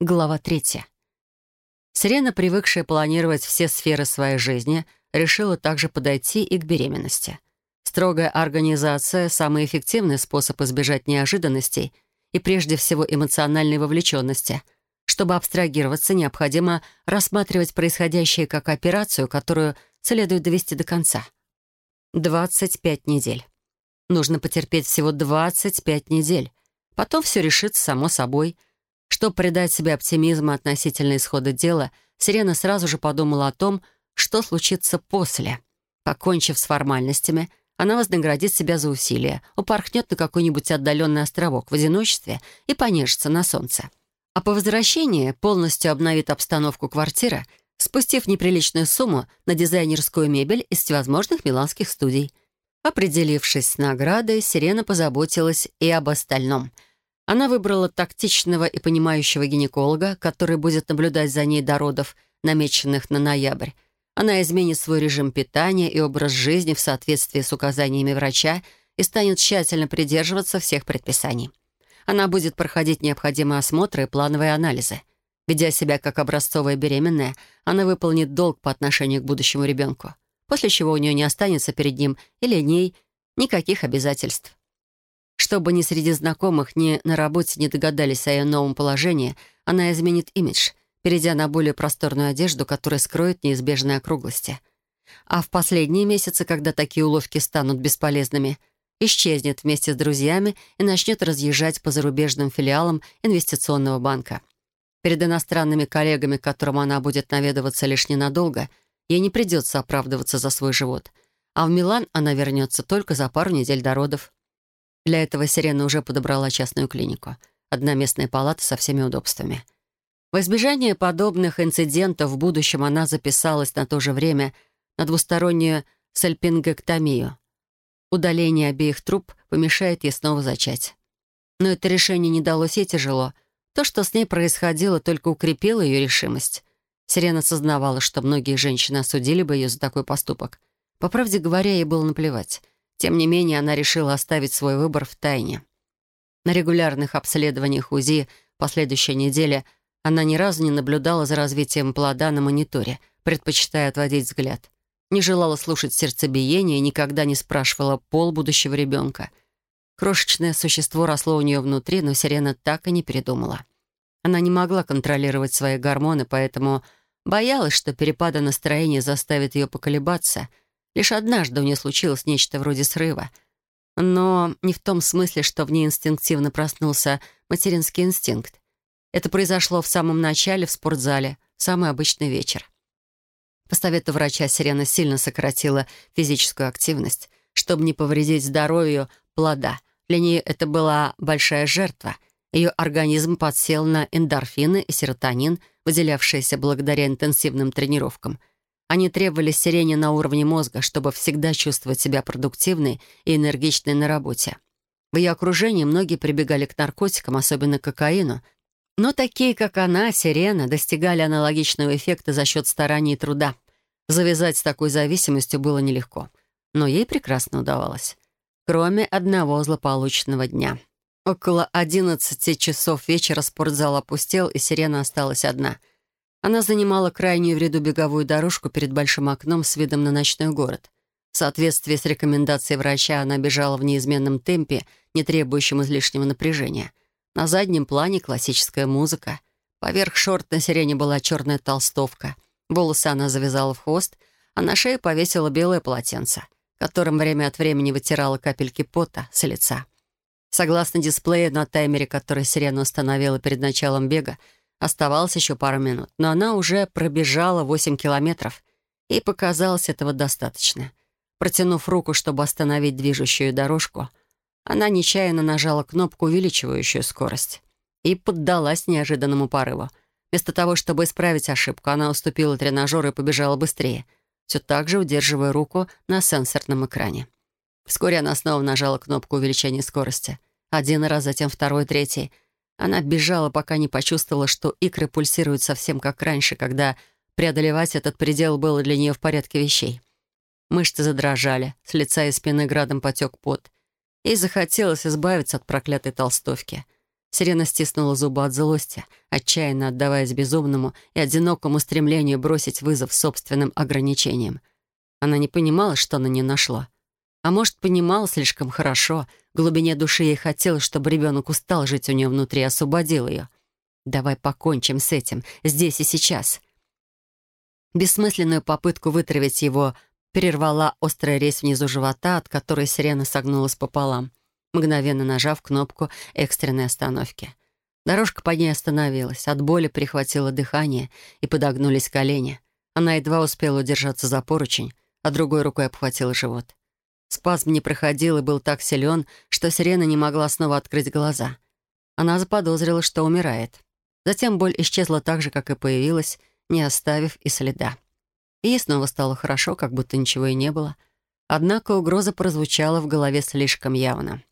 Глава третья. Сирена, привыкшая планировать все сферы своей жизни, решила также подойти и к беременности. Строгая организация — самый эффективный способ избежать неожиданностей и прежде всего эмоциональной вовлеченности. Чтобы абстрагироваться, необходимо рассматривать происходящее как операцию, которую следует довести до конца. 25 недель. Нужно потерпеть всего 25 недель. Потом все решится само собой — чтобы придать себе оптимизма относительно исхода дела, Сирена сразу же подумала о том, что случится после. Покончив с формальностями, она вознаградит себя за усилия, упорхнет на какой-нибудь отдаленный островок в одиночестве и понежится на солнце. А по возвращении полностью обновит обстановку квартиры, спустив неприличную сумму на дизайнерскую мебель из всевозможных миланских студий. Определившись с наградой, Сирена позаботилась и об остальном — она выбрала тактичного и понимающего гинеколога, который будет наблюдать за ней до родов, намеченных на ноябрь. Она изменит свой режим питания и образ жизни в соответствии с указаниями врача и станет тщательно придерживаться всех предписаний. Она будет проходить необходимые осмотры и плановые анализы. Ведя себя как образцовая беременная, она выполнит долг по отношению к будущему ребенку, после чего у нее не останется перед ним или ней никаких обязательств. Чтобы ни среди знакомых, ни на работе не догадались о ее новом положении, она изменит имидж, перейдя на более просторную одежду, которая скроет неизбежные округлости. А в последние месяцы, когда такие уловки станут бесполезными, исчезнет вместе с друзьями и начнет разъезжать по зарубежным филиалам инвестиционного банка. Перед иностранными коллегами, к которым она будет наведываться лишь ненадолго, ей не придется оправдываться за свой живот. А в Милан она вернется только за пару недель до родов. Для этого Сирена уже подобрала частную клинику. Одноместная палата со всеми удобствами. В избежание подобных инцидентов в будущем она записалась на то же время на двустороннюю сальпингоктомию. Удаление обеих труб помешает ей снова зачать. Но это решение не далось ей тяжело. То, что с ней происходило, только укрепило ее решимость. Сирена сознавала, что многие женщины осудили бы ее за такой поступок. По правде говоря, ей было наплевать — тем не менее, она решила оставить свой выбор в тайне. На регулярных обследованиях УЗИ последующей неделе она ни разу не наблюдала за развитием плода на мониторе, предпочитая отводить взгляд. Не желала слушать сердцебиение и никогда не спрашивала пол будущего ребенка. Крошечное существо росло у нее внутри, но Сирена так и не передумала. Она не могла контролировать свои гормоны, поэтому боялась, что перепады настроения заставят ее поколебаться — Лишь однажды у нее случилось нечто вроде срыва. Но не в том смысле, что в ней инстинктивно проснулся материнский инстинкт. Это произошло в самом начале в спортзале, самый обычный вечер. По совету врача Сирена сильно сократила физическую активность, чтобы не повредить здоровью плода. Для нее это была большая жертва. Ее организм подсел на эндорфины и серотонин, выделявшиеся благодаря интенсивным тренировкам — они требовали сирени на уровне мозга, чтобы всегда чувствовать себя продуктивной и энергичной на работе. В ее окружении многие прибегали к наркотикам, особенно к кокаину, но такие, как она, Сирена, достигали аналогичного эффекта за счет стараний и труда. Завязать с такой зависимостью было нелегко, но ей прекрасно удавалось. Кроме одного злополучного дня. Около 11 часов вечера спортзал опустел, и Сирена осталась одна — она занимала крайнюю в ряду беговую дорожку перед большим окном с видом на ночной город. В соответствии с рекомендацией врача она бежала в неизменном темпе, не требующем излишнего напряжения. На заднем плане классическая музыка. Поверх шорт на сирене была черная толстовка. Волосы она завязала в хвост, а на шею повесила белое полотенце, которым время от времени вытирала капельки пота с лица. Согласно дисплею на таймере, который сирена установила перед началом бега, Оставалось еще пару минут, но она уже пробежала 8 километров, и показалось этого достаточно. Протянув руку, чтобы остановить движущую дорожку, она нечаянно нажала кнопку, увеличивающую скорость, и поддалась неожиданному порыву. Вместо того, чтобы исправить ошибку, она уступила тренажеру и побежала быстрее, все так же удерживая руку на сенсорном экране. Вскоре она снова нажала кнопку увеличения скорости. Один раз, затем второй, третий — она бежала, пока не почувствовала, что икры пульсируют совсем как раньше, когда преодолевать этот предел было для нее в порядке вещей. Мышцы задрожали, с лица и спины градом потек пот. Ей захотелось избавиться от проклятой толстовки. Сирена стиснула зубы от злости, отчаянно отдаваясь безумному и одинокому стремлению бросить вызов собственным ограничениям. Она не понимала, что на нее нашло. А может, понимала слишком хорошо. В глубине души ей хотелось, чтобы ребенок устал жить у нее внутри и освободил ее. «Давай покончим с этим, здесь и сейчас». Бессмысленную попытку вытравить его перервала острая резь внизу живота, от которой сирена согнулась пополам мгновенно нажав кнопку экстренной остановки. Дорожка под ней остановилась, от боли прихватило дыхание и подогнулись колени. Она едва успела удержаться за поручень, а другой рукой обхватила живот. Спазм не проходил и был так силен, что сирена не могла снова открыть глаза. Она заподозрила, что умирает. Затем боль исчезла так же, как и появилась, не оставив и следа. И ей снова стало хорошо, как будто ничего и не было. Однако угроза прозвучала в голове слишком явно.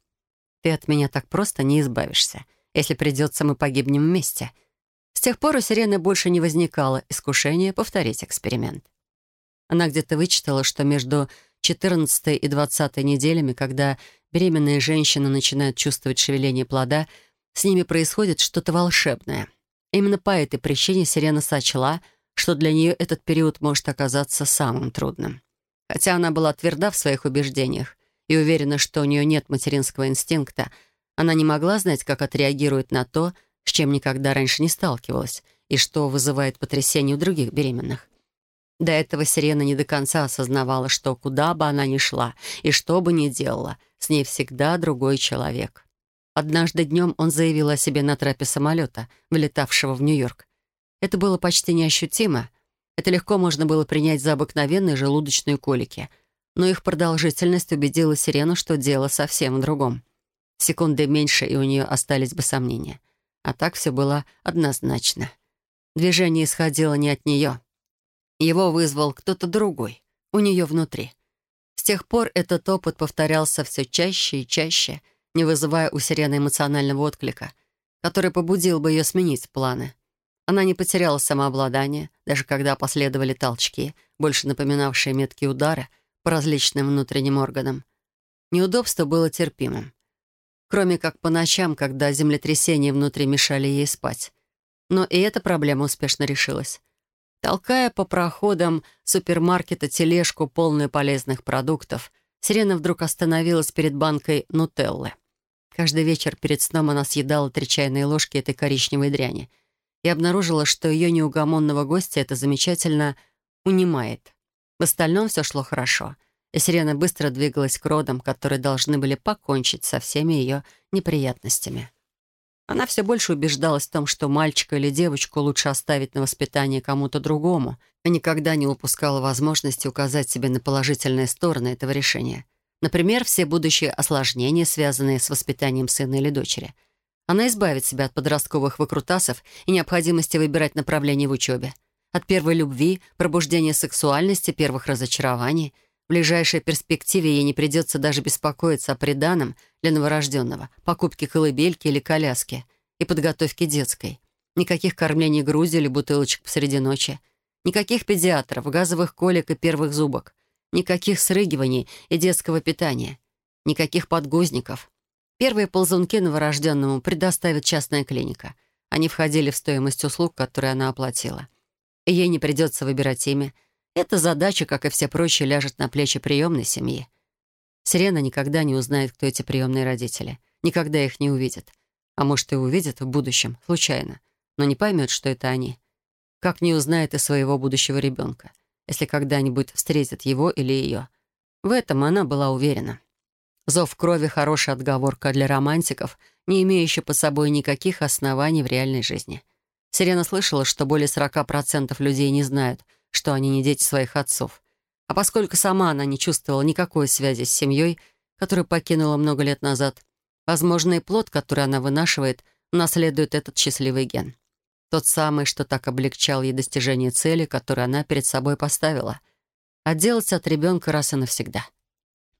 Ты от меня так просто не избавишься. Если придется, мы погибнем вместе. С тех пор у Сирены больше не возникало искушения повторить эксперимент. Она где-то вычитала, что между 14 и 20 неделями, когда беременные женщины начинают чувствовать шевеление плода, с ними происходит что-то волшебное. Именно по этой причине Сирена сочла, что для нее этот период может оказаться самым трудным. Хотя она была тверда в своих убеждениях, и уверена, что у нее нет материнского инстинкта, она не могла знать, как отреагирует на то, с чем никогда раньше не сталкивалась, и что вызывает потрясение у других беременных. До этого Сирена не до конца осознавала, что куда бы она ни шла и что бы ни делала, с ней всегда другой человек. Однажды днем он заявил о себе на трапе самолета, вылетавшего в Нью-Йорк. Это было почти неощутимо. Это легко можно было принять за обыкновенные желудочные колики — но их продолжительность убедила Сирену, что дело совсем в другом. Секунды меньше, и у нее остались бы сомнения. А так все было однозначно. Движение исходило не от нее. Его вызвал кто-то другой, у нее внутри. С тех пор этот опыт повторялся все чаще и чаще, не вызывая у Сирены эмоционального отклика, который побудил бы ее сменить планы. Она не потеряла самообладание, даже когда последовали толчки, больше напоминавшие меткие удары — по различным внутренним органам. Неудобство было терпимым. Кроме как по ночам, когда землетрясения внутри мешали ей спать. Но и эта проблема успешно решилась. Толкая по проходам супермаркета тележку, полную полезных продуктов, Сирена вдруг остановилась перед банкой нутеллы. Каждый вечер перед сном она съедала три чайные ложки этой коричневой дряни и обнаружила, что ее неугомонного гостя это замечательно унимает. В остальном все шло хорошо, и Сирена быстро двигалась к родам, которые должны были покончить со всеми ее неприятностями. Она все больше убеждалась в том, что мальчика или девочку лучше оставить на воспитание кому-то другому, и никогда не упускала возможности указать себе на положительные стороны этого решения. Например, все будущие осложнения, связанные с воспитанием сына или дочери. Она избавит себя от подростковых выкрутасов и необходимости выбирать направление в учебе — от первой любви, пробуждения сексуальности, первых разочарований. В ближайшей перспективе ей не придется даже беспокоиться о приданом для новорожденного, покупке колыбельки или коляски и подготовке детской. Никаких кормлений грузью или бутылочек посреди ночи. Никаких педиатров, газовых колик и первых зубок. Никаких срыгиваний и детского питания. Никаких подгузников. Первые ползунки новорожденному предоставит частная клиника. Они входили в стоимость услуг, которые она оплатила. Ей не придется выбирать имя. Эта задача, как и все прочие, ляжет на плечи приемной семьи. Сирена никогда не узнает, кто эти приемные родители. Никогда их не увидит. А может, и увидит в будущем, случайно. Но не поймет, что это они. Как не узнает и своего будущего ребенка, если когда-нибудь встретит его или ее. В этом она была уверена. Зов крови — хорошая отговорка для романтиков, не имеющая под собой никаких оснований в реальной жизни — Сирена слышала, что более 40% людей не знают, что они не дети своих отцов. А поскольку сама она не чувствовала никакой связи с семьей, которую покинула много лет назад, возможно, и плод, который она вынашивает, наследует этот счастливый ген. Тот самый, что так облегчал ей достижение цели, которую она перед собой поставила. Отделаться от ребенка раз и навсегда.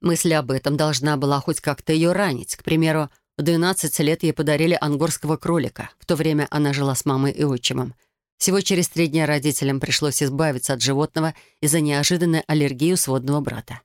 Мысль об этом должна была хоть как-то ее ранить. К примеру, в 12 лет ей подарили ангорского кролика. В то время она жила с мамой и отчимом. Всего через три дня родителям пришлось избавиться от животного из-за неожиданной аллергии у сводного брата.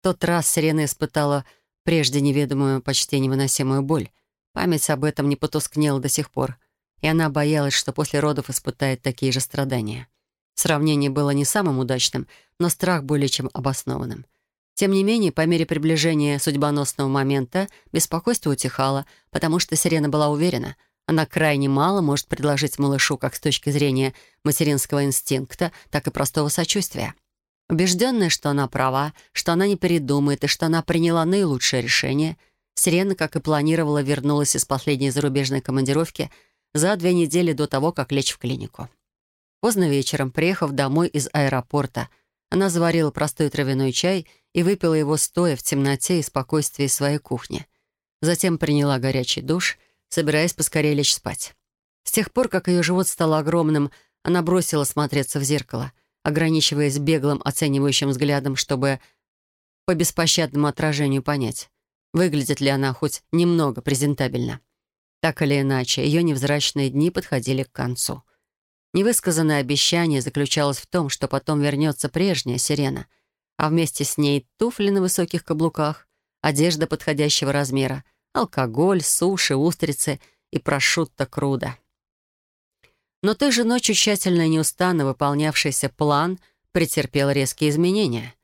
В тот раз Сирена испытала прежде неведомую, почти невыносимую боль. Память об этом не потускнела до сих пор, и она боялась, что после родов испытает такие же страдания. Сравнение было не самым удачным, но страх более чем обоснованным. Тем не менее, по мере приближения судьбоносного момента беспокойство утихало, потому что Сирена была уверена, она крайне мало может предложить малышу как с точки зрения материнского инстинкта, так и простого сочувствия. Убежденная, что она права, что она не передумает и что она приняла наилучшее решение, Сирена, как и планировала, вернулась из последней зарубежной командировки за две недели до того, как лечь в клинику. Поздно вечером, приехав домой из аэропорта, она заварила простой травяной чай и выпила его стоя в темноте и спокойствии своей кухни. Затем приняла горячий душ, собираясь поскорее лечь спать. С тех пор, как ее живот стал огромным, она бросила смотреться в зеркало, ограничиваясь беглым оценивающим взглядом, чтобы по беспощадному отражению понять, выглядит ли она хоть немного презентабельно. Так или иначе, ее невзрачные дни подходили к концу. Невысказанное обещание заключалось в том, что потом вернется прежняя сирена — а вместе с ней туфли на высоких каблуках, одежда подходящего размера, алкоголь, суши, устрицы и прошутто круда. Но той же ночью тщательно и неустанно выполнявшийся план претерпел резкие изменения.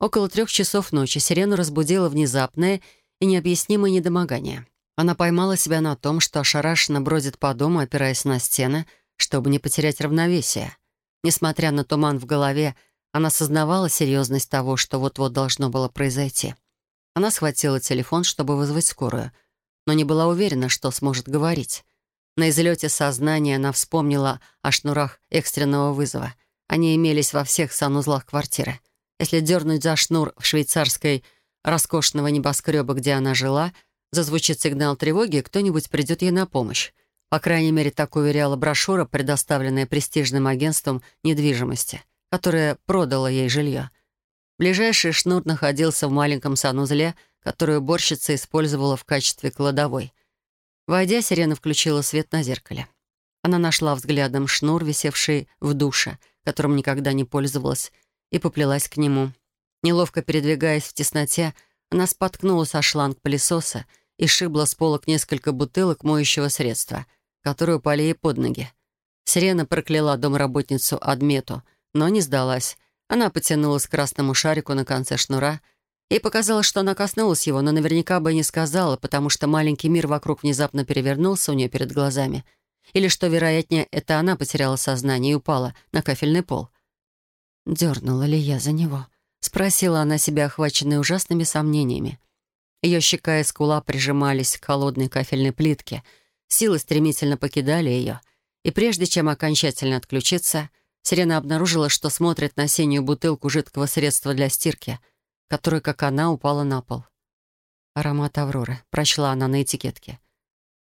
Около трех часов ночи сирену разбудило внезапное и необъяснимое недомогание. Она поймала себя на том, что ошарашенно бродит по дому, опираясь на стены, чтобы не потерять равновесие. Несмотря на туман в голове, она осознавала серьезность того, что вот-вот должно было произойти. Она схватила телефон, чтобы вызвать скорую, но не была уверена, что сможет говорить. На излете сознания она вспомнила о шнурах экстренного вызова. Они имелись во всех санузлах квартиры. Если дернуть за шнур в швейцарской роскошного небоскреба, где она жила, зазвучит сигнал тревоги, кто-нибудь придет ей на помощь. По крайней мере, так уверяла брошюра, предоставленная престижным агентством недвижимости которая продала ей жилье. Ближайший шнур находился в маленьком санузле, который уборщица использовала в качестве кладовой. Войдя, Сирена включила свет на зеркале. Она нашла взглядом шнур, висевший в душе, которым никогда не пользовалась, и поплелась к нему. Неловко передвигаясь в тесноте, она споткнулась о шланг пылесоса и шибла с полок несколько бутылок моющего средства, которые упали ей под ноги. Сирена прокляла домработницу Адмету — но не сдалась. Она потянулась к красному шарику на конце шнура. и показалось, что она коснулась его, но наверняка бы не сказала, потому что маленький мир вокруг внезапно перевернулся у нее перед глазами. Или, что вероятнее, это она потеряла сознание и упала на кафельный пол. «Дернула ли я за него?» — спросила она себя, охваченная ужасными сомнениями. Ее щека и скула прижимались к холодной кафельной плитке. Силы стремительно покидали ее. И прежде чем окончательно отключиться, Сирена обнаружила, что смотрит на синюю бутылку жидкого средства для стирки, которая, как она, упала на пол. «Аромат Авроры», — прочла она на этикетке.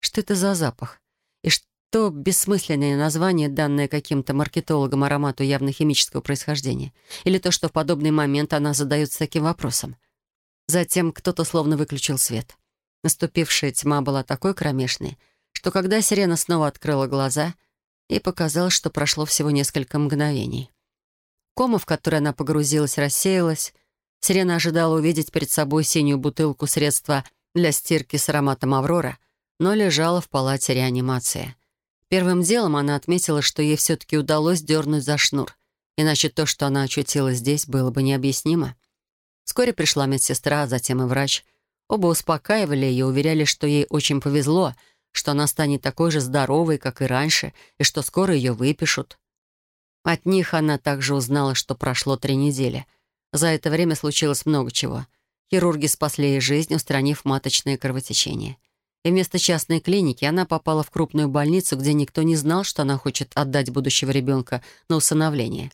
«Что это за запах? И что бессмысленное название, данное каким-то маркетологом аромату явно химического происхождения? Или то, что в подобный момент она задается таким вопросом?» Затем кто-то словно выключил свет. Наступившая тьма была такой кромешной, что когда сирена снова открыла глаза — и показалось, что прошло всего несколько мгновений. Кома, в которой она погрузилась, рассеялась. Сирена ожидала увидеть перед собой синюю бутылку средства для стирки с ароматом «Аврора», но лежала в палате реанимации. Первым делом она отметила, что ей все-таки удалось дернуть за шнур, иначе то, что она очутилась здесь, было бы необъяснимо. Вскоре пришла медсестра, а затем и врач. Оба успокаивали ее, уверяли, что ей очень повезло — что она станет такой же здоровой, как и раньше, и что скоро ее выпишут. От них она также узнала, что прошло три недели. За это время случилось много чего. Хирурги спасли ей жизнь, устранив маточное кровотечение. И вместо частной клиники она попала в крупную больницу, где никто не знал, что она хочет отдать будущего ребенка на усыновление.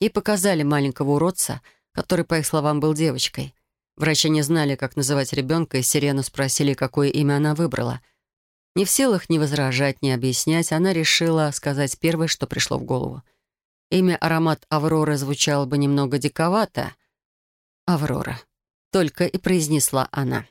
Ей показали маленького уродца, который, по их словам, был девочкой. Врачи не знали, как называть ребенка, и Сирену спросили, какое имя она выбрала — не в силах ни возражать, ни объяснять, она решила сказать первое, что пришло в голову. Имя аромат Авроры звучало бы немного диковато. «Аврора», — только и произнесла она.